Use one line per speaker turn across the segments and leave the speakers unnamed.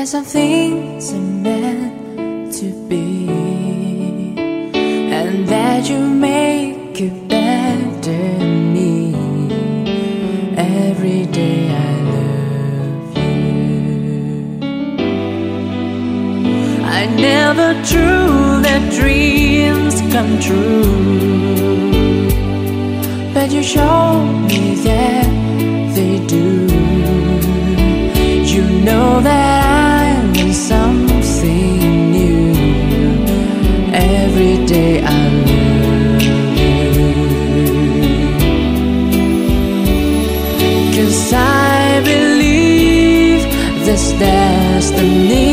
that some things are meant to be, and that you make it better me. Every day I love you. I never drew that dreams come true, but you showed me that Every day I love you. Cause I believe this destiny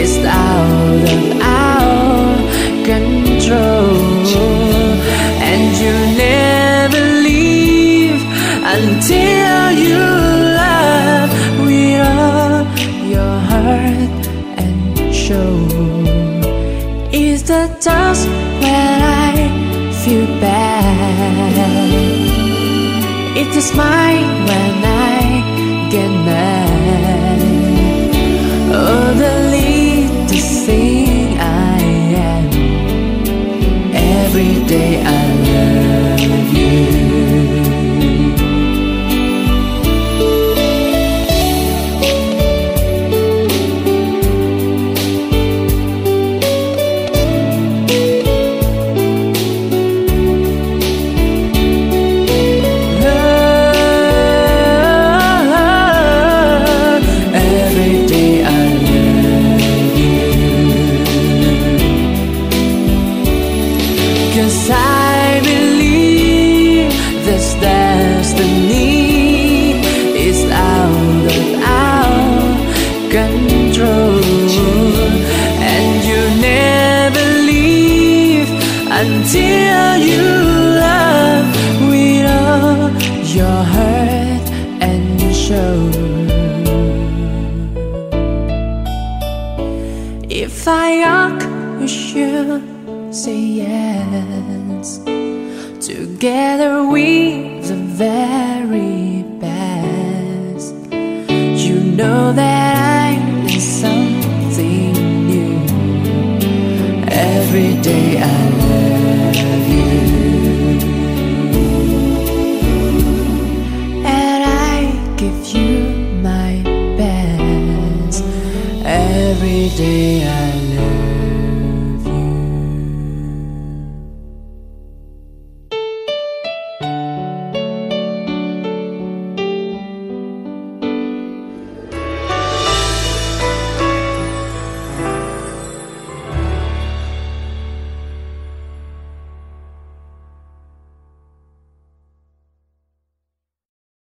is out of our control. And you never leave until Is times when I feel bad. It is mine when I get mad. Oh, the little thing I am. Every day I soul If I ask, you should say yes. Together we the very best. You know that I need something new. Every day I love every day I